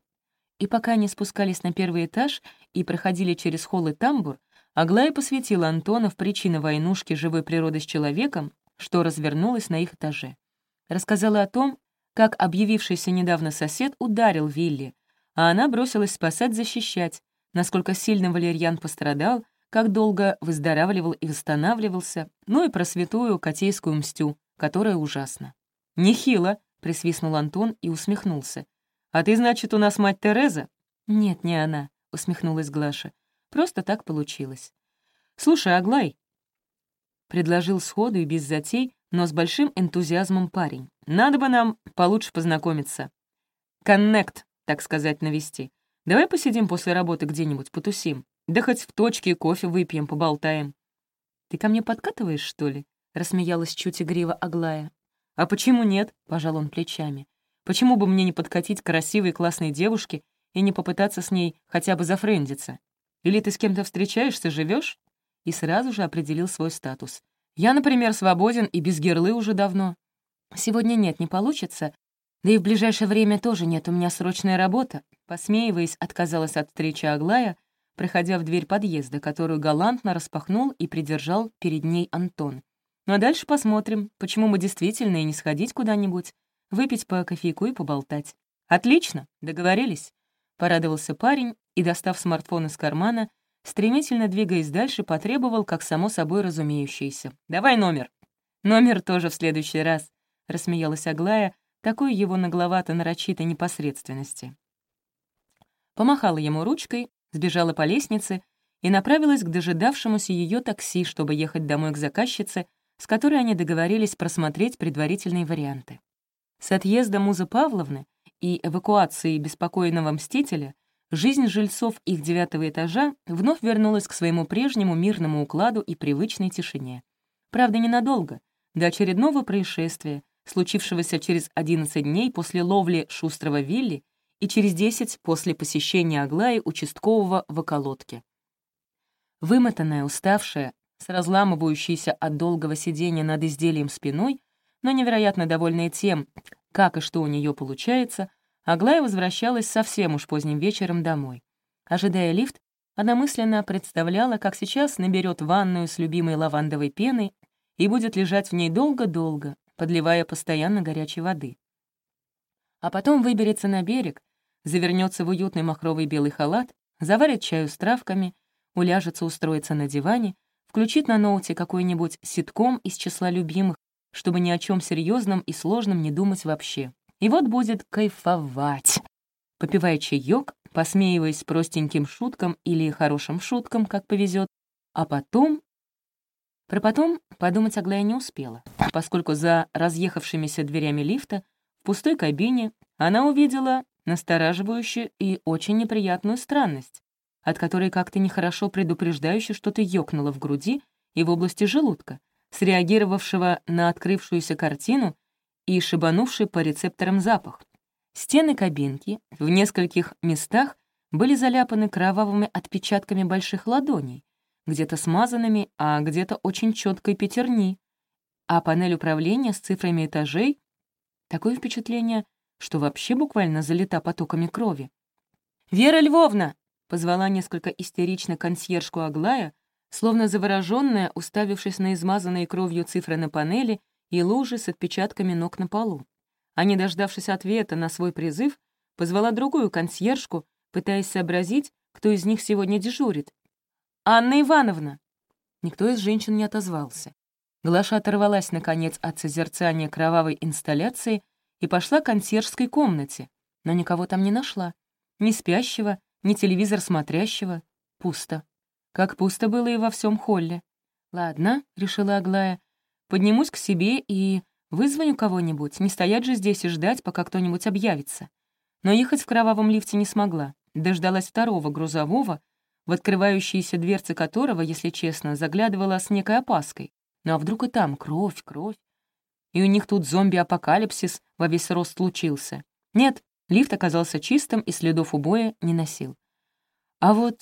A: И пока они спускались на первый этаж и проходили через холл и тамбур, Аглая посвятила Антона в причины войнушки живой природы с человеком, что развернулось на их этаже. Рассказала о том, как объявившийся недавно сосед ударил Вилли, а она бросилась спасать, защищать, насколько сильно Валерьян пострадал, как долго выздоравливал и восстанавливался, ну и про святую Котейскую мстю, которая ужасна. «Нехило», — присвистнул Антон и усмехнулся. «А ты, значит, у нас мать Тереза?» «Нет, не она», — усмехнулась Глаша. «Просто так получилось». «Слушай, Аглай», — предложил сходу и без затей, но с большим энтузиазмом парень. «Надо бы нам получше познакомиться. Коннект, так сказать, навести. Давай посидим после работы где-нибудь, потусим. Да хоть в точке кофе выпьем, поболтаем». «Ты ко мне подкатываешь, что ли?» — рассмеялась чуть игриво Аглая. «А почему нет?» — пожал он плечами. «Почему бы мне не подкатить красивой классной девушке и не попытаться с ней хотя бы зафрендиться? Или ты с кем-то встречаешься, живешь? И сразу же определил свой статус. «Я, например, свободен и без герлы уже давно». «Сегодня нет, не получится. Да и в ближайшее время тоже нет, у меня срочная работа». Посмеиваясь, отказалась от встречи Аглая — проходя в дверь подъезда, которую галантно распахнул и придержал перед ней Антон. Ну а дальше посмотрим, почему мы действительно и не сходить куда-нибудь, выпить по кофейку и поболтать. Отлично, договорились. Порадовался парень и, достав смартфон из кармана, стремительно двигаясь дальше, потребовал, как само собой разумеющееся. «Давай номер». «Номер тоже в следующий раз», — рассмеялась Аглая, такой его нагловато-нарочитой непосредственности. Помахала ему ручкой, сбежала по лестнице и направилась к дожидавшемуся ее такси, чтобы ехать домой к заказчице, с которой они договорились просмотреть предварительные варианты. С отъезда Музы Павловны и эвакуацией беспокойного мстителя жизнь жильцов их девятого этажа вновь вернулась к своему прежнему мирному укладу и привычной тишине. Правда, ненадолго, до очередного происшествия, случившегося через 11 дней после ловли шустрого Вилли и через десять после посещения Аглаи участкового в околотке. Вымотанная, уставшая, с разламывающейся от долгого сидения над изделием спиной, но невероятно довольная тем, как и что у нее получается, Аглая возвращалась совсем уж поздним вечером домой. Ожидая лифт, она мысленно представляла, как сейчас наберет ванную с любимой лавандовой пеной и будет лежать в ней долго-долго, подливая постоянно горячей воды. А потом выберется на берег завернется в уютный махровый белый халат, заварит чаю с травками, уляжется устроиться на диване, включит на ноуте какой-нибудь ситком из числа любимых, чтобы ни о чем серьезном и сложном не думать вообще. И вот будет кайфовать. Попивая чаек, посмеиваясь простеньким шуткам или хорошим шуткам, как повезет, а потом... Про потом подумать Аглая не успела, поскольку за разъехавшимися дверями лифта в пустой кабине она увидела настораживающую и очень неприятную странность, от которой как-то нехорошо предупреждающе что-то ёкнуло в груди и в области желудка, среагировавшего на открывшуюся картину и шибанувший по рецепторам запах. Стены кабинки в нескольких местах были заляпаны кровавыми отпечатками больших ладоней, где-то смазанными, а где-то очень четкой пятерни, а панель управления с цифрами этажей — такое впечатление, что вообще буквально залита потоками крови. «Вера Львовна!» — позвала несколько истерично консьержку Аглая, словно заворожённая, уставившись на измазанные кровью цифры на панели и лужи с отпечатками ног на полу. А не дождавшись ответа на свой призыв, Позвала другую консьержку, пытаясь сообразить, кто из них сегодня дежурит. «Анна Ивановна!» Никто из женщин не отозвался. Глаша оторвалась, наконец, от созерцания кровавой инсталляции и пошла к консьержской комнате, но никого там не нашла. Ни спящего, ни телевизор смотрящего. Пусто. Как пусто было и во всем холле. «Ладно», — решила Аглая, — «поднимусь к себе и вызвоню кого-нибудь, не стоять же здесь и ждать, пока кто-нибудь объявится». Но ехать в кровавом лифте не смогла. Дождалась второго грузового, в открывающиеся дверцы которого, если честно, заглядывала с некой опаской. Ну а вдруг и там кровь, кровь? И у них тут зомби-апокалипсис во весь рост случился. Нет, лифт оказался чистым и следов убоя не носил. А вот,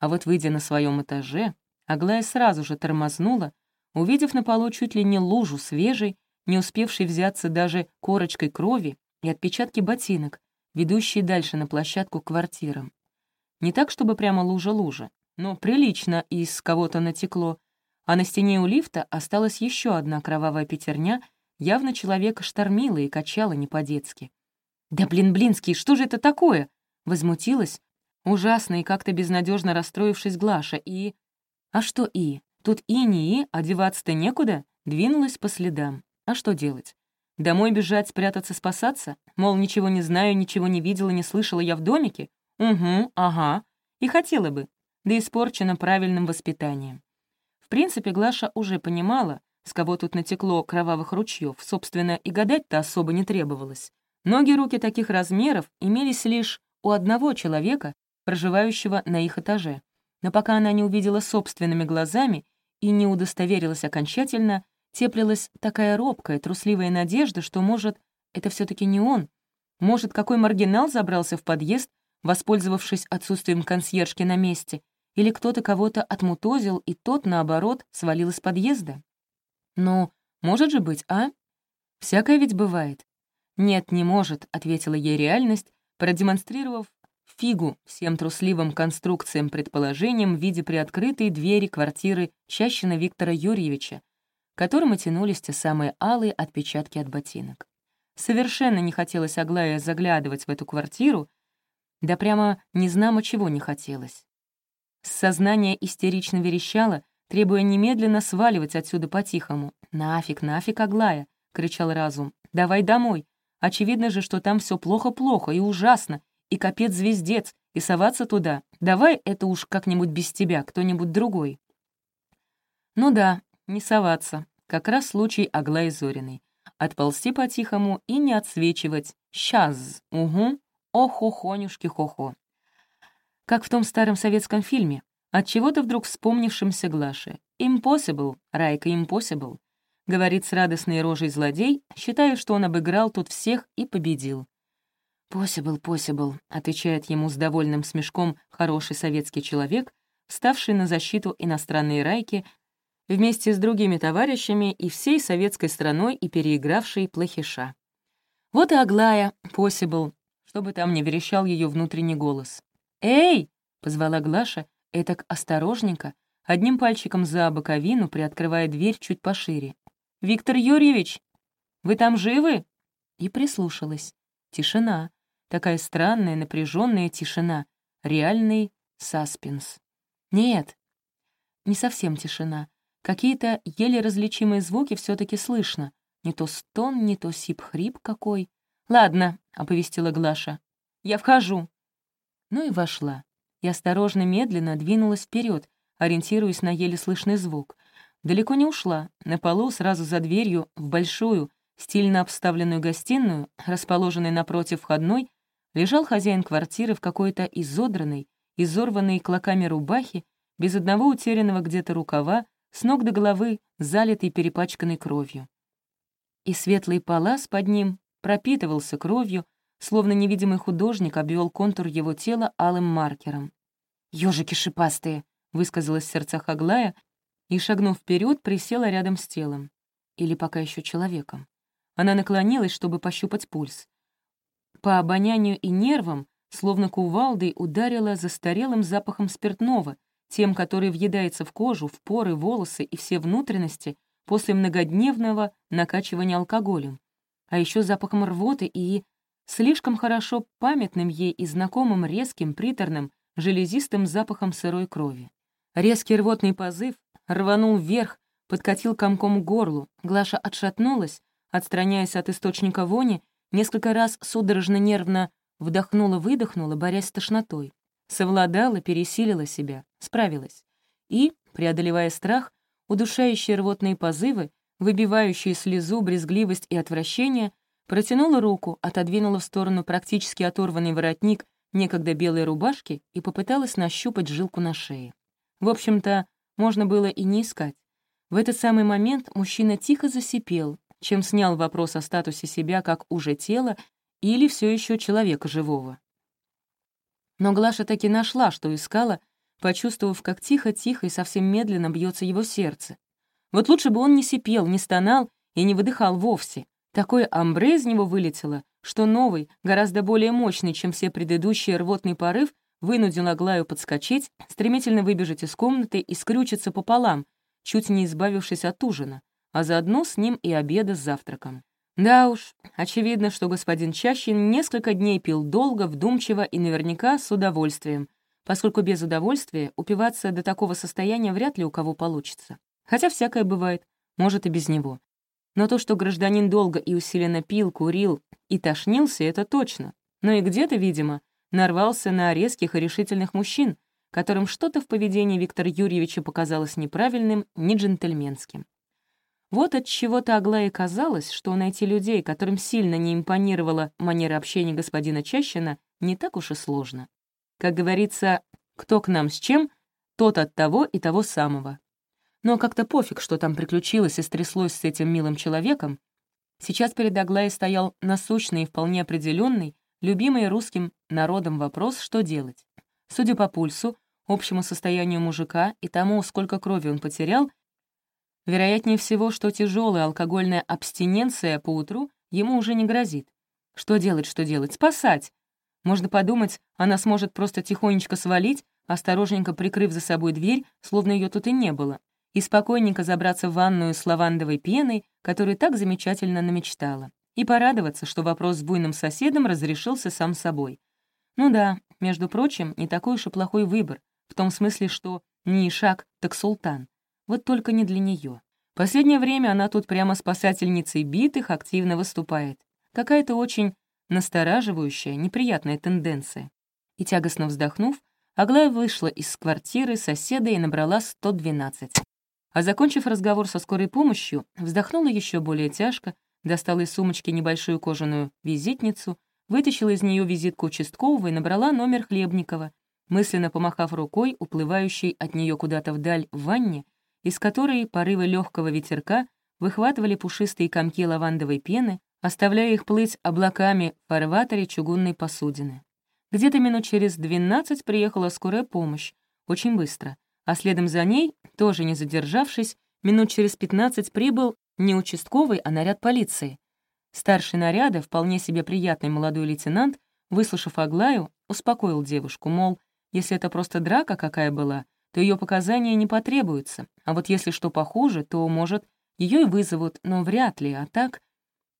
A: а вот выйдя на своем этаже, Аглая сразу же тормознула, увидев на полу чуть ли не лужу свежей, не успевшей взяться даже корочкой крови и отпечатки ботинок, ведущие дальше на площадку к квартирам. Не так, чтобы прямо лужа-лужа, но прилично из кого-то натекло, а на стене у лифта осталась еще одна кровавая пятерня, явно человека штормила и качала не по-детски. «Да блин, Блинский, что же это такое?» Возмутилась, ужасно и как-то безнадежно расстроившись Глаша, и а что и? Тут и не и, одеваться-то некуда, двинулась по следам. А что делать? Домой бежать, спрятаться, спасаться? Мол, ничего не знаю, ничего не видела, не слышала я в домике? Угу, ага. И хотела бы, да испорчена правильным воспитанием. В принципе, Глаша уже понимала, с кого тут натекло кровавых ручьев, собственно, и гадать-то особо не требовалось. Ноги руки таких размеров имелись лишь у одного человека, проживающего на их этаже но пока она не увидела собственными глазами и не удостоверилась окончательно, теплилась такая робкая, трусливая надежда, что, может, это все таки не он. Может, какой маргинал забрался в подъезд, воспользовавшись отсутствием консьержки на месте, или кто-то кого-то отмутозил, и тот, наоборот, свалил из подъезда? Ну, может же быть, а? Всякое ведь бывает. «Нет, не может», — ответила ей реальность, продемонстрировав фигу всем трусливым конструкциям-предположениям в виде приоткрытой двери квартиры Чащина Виктора Юрьевича, к которому тянулись те самые алые отпечатки от ботинок. Совершенно не хотелось Аглая заглядывать в эту квартиру, да прямо незнамо чего не хотелось. Сознание истерично верещало, требуя немедленно сваливать отсюда по-тихому. «Нафиг, нафиг, Аглая!» — кричал разум. «Давай домой! Очевидно же, что там все плохо-плохо и ужасно, и капец-звездец, и соваться туда. Давай это уж как-нибудь без тебя, кто-нибудь другой». Ну да, не соваться. Как раз случай Аглаи Зориной. Отползти по-тихому и не отсвечивать. Сейчас, угу, охо-хонюшки-хо-хо. Как в том старом советском фильме, от чего то вдруг вспомнившимся Глаше. «Impossible, Райка, impossible», — говорит с радостной рожей злодей, считая, что он обыграл тут всех и победил. «Possible, possible», — отвечает ему с довольным смешком хороший советский человек, ставший на защиту иностранной райки вместе с другими товарищами и всей советской страной и переигравший плохиша. Вот и Аглая, possible, чтобы там не верещал ее внутренний голос. «Эй!» — позвала Глаша, этак осторожненько, одним пальчиком за боковину, приоткрывая дверь чуть пошире. «Виктор Юрьевич, вы там живы?» И прислушалась. Тишина. Такая странная, напряженная тишина. Реальный саспенс. Нет, не совсем тишина. Какие-то еле различимые звуки все таки слышно. Не то стон, не то сип-хрип какой. «Ладно», — оповестила Глаша. «Я вхожу». Ну и вошла. И осторожно, медленно двинулась вперед, ориентируясь на еле слышный звук. Далеко не ушла. На полу, сразу за дверью, в большую, стильно обставленную гостиную, расположенной напротив входной, лежал хозяин квартиры в какой-то изодранной, изорванной клоками рубахе, без одного утерянного где-то рукава, с ног до головы, залитой перепачканной кровью. И светлый палас под ним пропитывался кровью, словно невидимый художник обвел контур его тела алым маркером. «Ёжики шипастые!» — высказалась в сердцах Аглая и, шагнув вперед, присела рядом с телом. Или пока еще человеком. Она наклонилась, чтобы пощупать пульс. По обонянию и нервам, словно кувалдой, ударила застарелым запахом спиртного, тем, который въедается в кожу, в поры, волосы и все внутренности после многодневного накачивания алкоголем, а еще запахом рвоты и слишком хорошо памятным ей и знакомым резким, приторным, железистым запахом сырой крови. Резкий рвотный позыв рванул вверх, подкатил комком к горлу. Глаша отшатнулась, отстраняясь от источника вони, несколько раз судорожно-нервно вдохнула-выдохнула, борясь с тошнотой. Совладала, пересилила себя, справилась. И, преодолевая страх, удушающие рвотные позывы, выбивающие слезу, брезгливость и отвращение, протянула руку, отодвинула в сторону практически оторванный воротник некогда белой рубашки и попыталась нащупать жилку на шее. В общем-то, можно было и не искать. В этот самый момент мужчина тихо засипел, чем снял вопрос о статусе себя как уже тела или все еще человека живого. Но Глаша таки нашла, что искала, почувствовав, как тихо-тихо и совсем медленно бьется его сердце. Вот лучше бы он не сипел, не стонал и не выдыхал вовсе. Такое амбре из него вылетело, что новый, гораздо более мощный, чем все предыдущие рвотный порыв, вынудил Аглаю подскочить, стремительно выбежать из комнаты и скрючиться пополам, чуть не избавившись от ужина, а заодно с ним и обеда с завтраком. Да уж, очевидно, что господин Чащин несколько дней пил долго, вдумчиво и наверняка с удовольствием, поскольку без удовольствия упиваться до такого состояния вряд ли у кого получится. Хотя всякое бывает, может и без него. Но то, что гражданин долго и усиленно пил, курил и тошнился, это точно. Но и где-то, видимо, нарвался на резких и решительных мужчин, которым что-то в поведении Виктора Юрьевича показалось неправильным, не джентльменским. Вот от чего-то Аглае казалось, что найти людей, которым сильно не импонировала манера общения господина Чащина, не так уж и сложно. Как говорится, кто к нам с чем, тот от того и того самого. Но как-то пофиг, что там приключилось и стряслось с этим милым человеком. Сейчас перед Аглаей стоял насущный и вполне определенный, любимый русским народом вопрос, что делать. Судя по пульсу, общему состоянию мужика и тому, сколько крови он потерял, Вероятнее всего, что тяжелая алкогольная абстиненция по утру ему уже не грозит. Что делать, что делать? Спасать! Можно подумать, она сможет просто тихонечко свалить, осторожненько прикрыв за собой дверь, словно ее тут и не было, и спокойненько забраться в ванную с лавандовой пеной, которую так замечательно намечтала, и порадоваться, что вопрос с буйным соседом разрешился сам собой. Ну да, между прочим, не такой уж и плохой выбор, в том смысле, что не Ишак, так султан. Вот только не для нее. Последнее время она тут прямо спасательницей битых активно выступает. Какая-то очень настораживающая, неприятная тенденция. И тягостно вздохнув, Аглая вышла из квартиры соседа и набрала 112. А закончив разговор со скорой помощью, вздохнула еще более тяжко, достала из сумочки небольшую кожаную визитницу, вытащила из нее визитку участкового и набрала номер Хлебникова, мысленно помахав рукой, уплывающей от нее куда-то вдаль в ванне, из которой порывы легкого ветерка выхватывали пушистые комки лавандовой пены, оставляя их плыть облаками в фарватере чугунной посудины. Где-то минут через двенадцать приехала скорая помощь, очень быстро, а следом за ней, тоже не задержавшись, минут через пятнадцать прибыл не участковый, а наряд полиции. Старший наряда, вполне себе приятный молодой лейтенант, выслушав Аглаю, успокоил девушку, мол, если это просто драка какая была, то ее показания не потребуются, а вот если что похуже, то, может, ее и вызовут, но вряд ли, а так...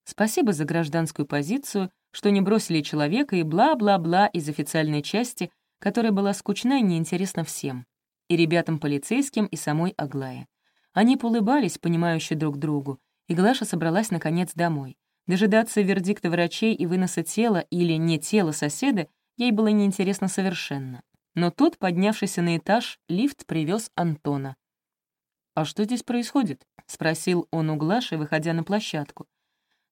A: Спасибо за гражданскую позицию, что не бросили человека и бла-бла-бла из официальной части, которая была скучна и неинтересна всем. И ребятам полицейским, и самой Аглае. Они улыбались, понимающие друг другу, и Глаша собралась, наконец, домой. Дожидаться вердикта врачей и выноса тела или не тела соседа ей было неинтересно совершенно. Но тут, поднявшийся на этаж, лифт привез Антона. «А что здесь происходит?» — спросил он у Глаши, выходя на площадку.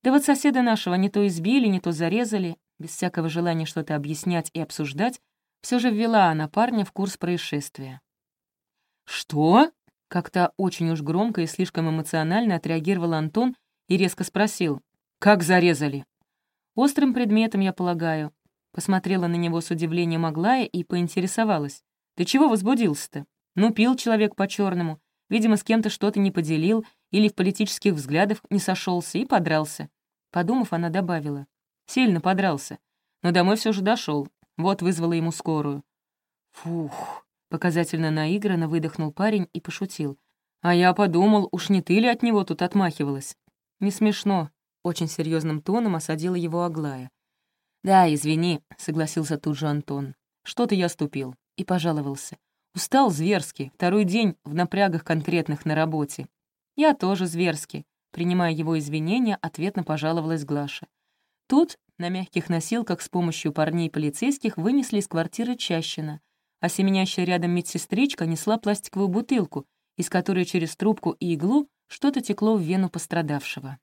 A: «Да вот соседа нашего не то избили, не то зарезали». Без всякого желания что-то объяснять и обсуждать, все же ввела она парня в курс происшествия. «Что?» — как-то очень уж громко и слишком эмоционально отреагировал Антон и резко спросил. «Как зарезали?» «Острым предметом, я полагаю. Посмотрела на него с удивлением Аглая и поинтересовалась. «Ты чего возбудился-то? Ну, пил человек по черному видимо, с кем-то что-то не поделил или в политических взглядах не сошелся и подрался». Подумав, она добавила. «Сильно подрался. Но домой все же дошел. Вот вызвала ему скорую». «Фух», — показательно наигранно выдохнул парень и пошутил. «А я подумал, уж не ты ли от него тут отмахивалась?» «Не смешно», — очень серьезным тоном осадила его Аглая. «Да, извини», — согласился тут же Антон. «Что-то я ступил». И пожаловался. «Устал зверски, второй день в напрягах конкретных на работе». «Я тоже зверски», — принимая его извинения, ответно пожаловалась Глаша. Тут на мягких носилках с помощью парней полицейских вынесли из квартиры Чащина, а семенящая рядом медсестричка несла пластиковую бутылку, из которой через трубку и иглу что-то текло в вену пострадавшего.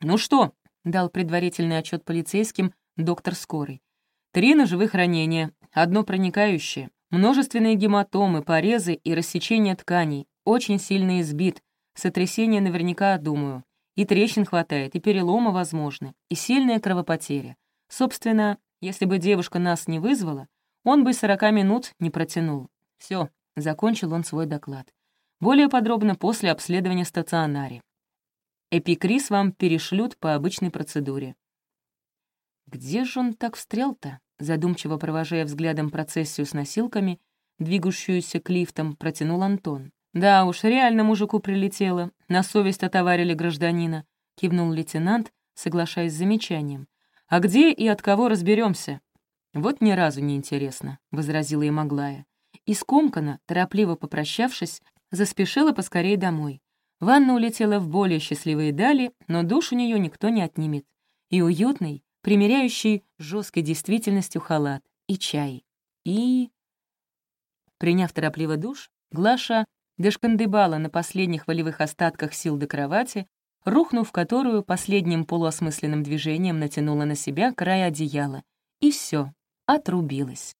A: «Ну что?» — дал предварительный отчет полицейским доктор Скорый. «Три ножевых ранения, одно проникающее, множественные гематомы, порезы и рассечение тканей, очень сильно избит, сотрясение наверняка, думаю. И трещин хватает, и перелома возможны, и сильная кровопотеря. Собственно, если бы девушка нас не вызвала, он бы сорока минут не протянул. Все, закончил он свой доклад. Более подробно после обследования стационаре. Эпикриз вам перешлют по обычной процедуре. «Где же он так встрял-то?» Задумчиво провожая взглядом процессию с носилками, двигающуюся к лифтам, протянул Антон. «Да уж, реально мужику прилетело. На совесть отоварили гражданина», — кивнул лейтенант, соглашаясь с замечанием. «А где и от кого разберемся? «Вот ни разу не интересно», — возразила им Аглая. И скомканно, торопливо попрощавшись, заспешила поскорей домой. Ванна улетела в более счастливые дали, но душ у нее никто не отнимет. И уютный, примеряющий жесткой действительностью халат, и чай, и... Приняв торопливо душ, Глаша дошкандыбала на последних волевых остатках сил до кровати, рухнув которую последним полуосмысленным движением натянула на себя край одеяла. И все, отрубилась.